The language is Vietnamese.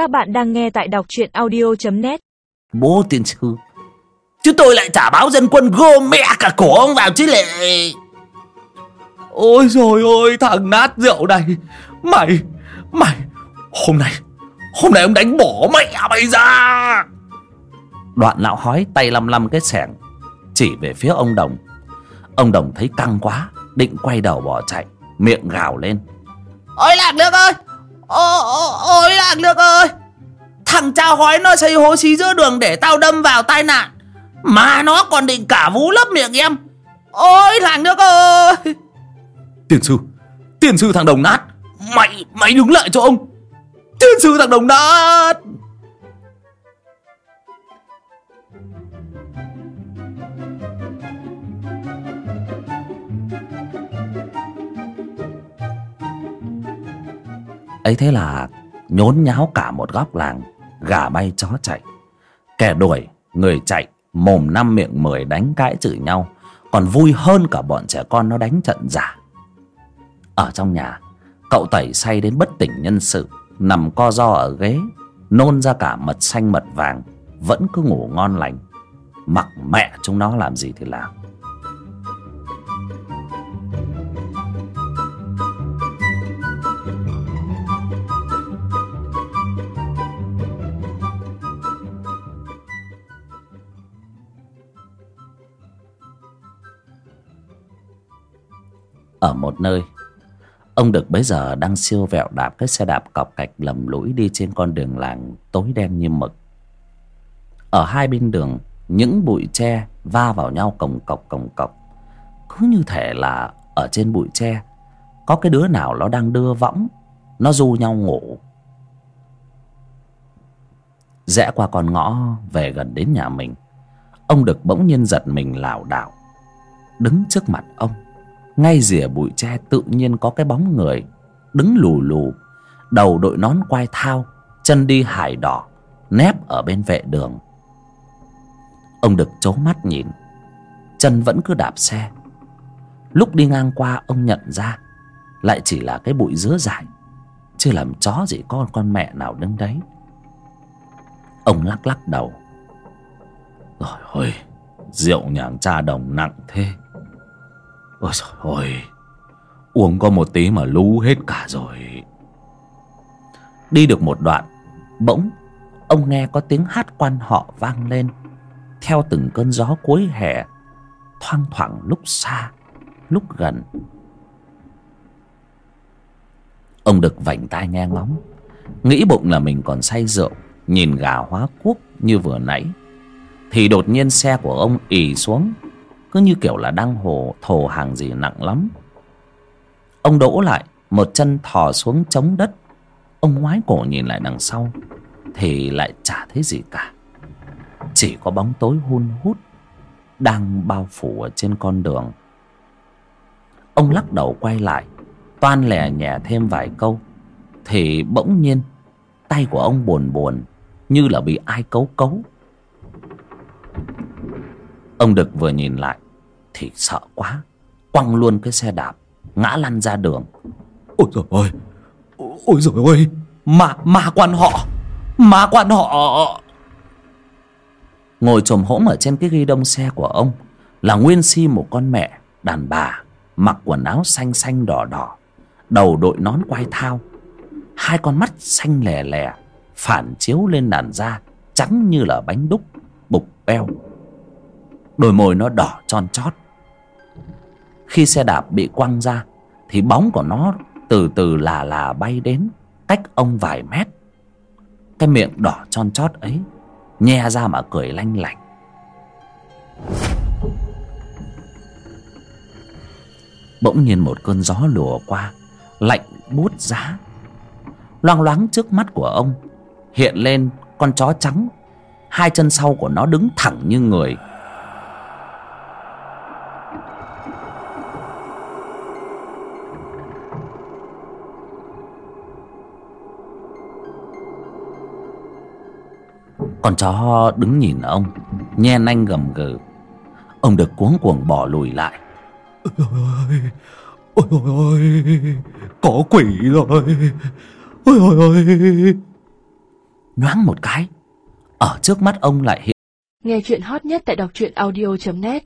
Các bạn đang nghe tại đọc truyện audio.net Bố tiên sư. Chứ tôi lại trả báo dân quân gom mẹ cả cổ ông vào chứ lệ. Ôi rồi ôi thằng nát rượu này. Mày Mày Hôm nay Hôm nay ông đánh bỏ mẹ mày ra. Đoạn lão hói tay lăm lăm cái sẻng Chỉ về phía ông Đồng. Ông Đồng thấy căng quá Định quay đầu bỏ chạy Miệng gào lên. Ôi lạc nước ơi Ôi, ôi, ôi nước ơi. Thằng cha hói nó xây hố xí giữa đường để tao đâm vào tai nạn. Mà nó còn định cả vú lấp miệng em. Ôi thằng nước ơi. Tiền sư Tiền sư thằng đồng nát. Mày mày đứng lại cho ông. Tiền sư thằng đồng nát. Ấy thế là nhốn nháo cả một góc làng, gà bay chó chạy. Kẻ đuổi, người chạy, mồm năm miệng mười đánh cãi chửi nhau. Còn vui hơn cả bọn trẻ con nó đánh trận giả. Ở trong nhà, cậu tẩy say đến bất tỉnh nhân sự, nằm co ro ở ghế, nôn ra cả mật xanh mật vàng, vẫn cứ ngủ ngon lành. Mặc mẹ chúng nó làm gì thì làm. Ở một nơi. Ông được bấy giờ đang siêu vẹo đạp cái xe đạp cọc cạch lầm lũi đi trên con đường làng tối đen như mực. Ở hai bên đường, những bụi tre va vào nhau cồng cọc cồng cọc. Cứ như thể là ở trên bụi tre, có cái đứa nào nó đang đưa võng, nó du nhau ngủ. Rẽ qua con ngõ, về gần đến nhà mình, ông được bỗng nhiên giật mình lảo đảo, đứng trước mặt ông ngay rìa bụi tre tự nhiên có cái bóng người, đứng lù lù, đầu đội nón quai thao, chân đi hải đỏ, nép ở bên vệ đường. Ông đực trố mắt nhìn, chân vẫn cứ đạp xe. Lúc đi ngang qua, ông nhận ra lại chỉ là cái bụi dứa dại, chứ làm chó gì có con mẹ nào đứng đấy. Ông lắc lắc đầu. Rồi, ôi, rượu nhàng cha đồng nặng thế. Ôi trời ơi, Uống có một tí mà lú hết cả rồi. Đi được một đoạn, Bỗng Ông nghe có tiếng hát quan họ vang lên. Theo từng cơn gió cuối hè, Thoang thoảng lúc xa, Lúc gần. Ông được vảnh tai nghe ngóng, Nghĩ bụng là mình còn say rượu, Nhìn gà hóa cuốc như vừa nãy. Thì đột nhiên xe của ông ì xuống cứ như kiểu là đang hồ thổ hàng gì nặng lắm. Ông đỗ lại, một chân thò xuống chống đất. Ông ngoái cổ nhìn lại đằng sau, thì lại chả thấy gì cả. Chỉ có bóng tối hun hút đang bao phủ ở trên con đường. Ông lắc đầu quay lại, toan lè nhẹ thêm vài câu, thì bỗng nhiên tay của ông buồn buồn, như là bị ai cấu cấu ông đực vừa nhìn lại thì sợ quá. Quăng luôn cái xe đạp ngã lăn ra đường. Ôi trời ơi ôi trời ơi ma ma quan họ ma quan họ. Ngồi chồm hỗn ở trên cái ghi đông xe của ông là nguyên si một con mẹ đàn bà mặc quần áo xanh xanh đỏ đỏ đầu đội nón quai thao. Hai con mắt xanh lè lè phản chiếu lên làn da trắng như là bánh đúc bục beo đôi môi nó đỏ tròn chót khi xe đạp bị quăng ra, thì bóng của nó từ từ là là bay đến cách ông vài mét. Cái miệng đỏ tròn chót ấy nhe ra mà cười lanh lảnh. Bỗng nhiên một cơn gió lùa qua, lạnh buốt giá. Loang loáng trước mắt của ông, hiện lên con chó trắng, hai chân sau của nó đứng thẳng như người. Con chó đứng nhìn ông nhe nanh gầm gừ. Ông được cuống cuồng bỏ lùi lại. Ôi ôi ôi ôi có quỷ rồi. Ôi ôi ôi. Nhoáng một cái ở trước mắt ông lại hiện Nghe chuyện hot nhất tại đọc truyện audio.net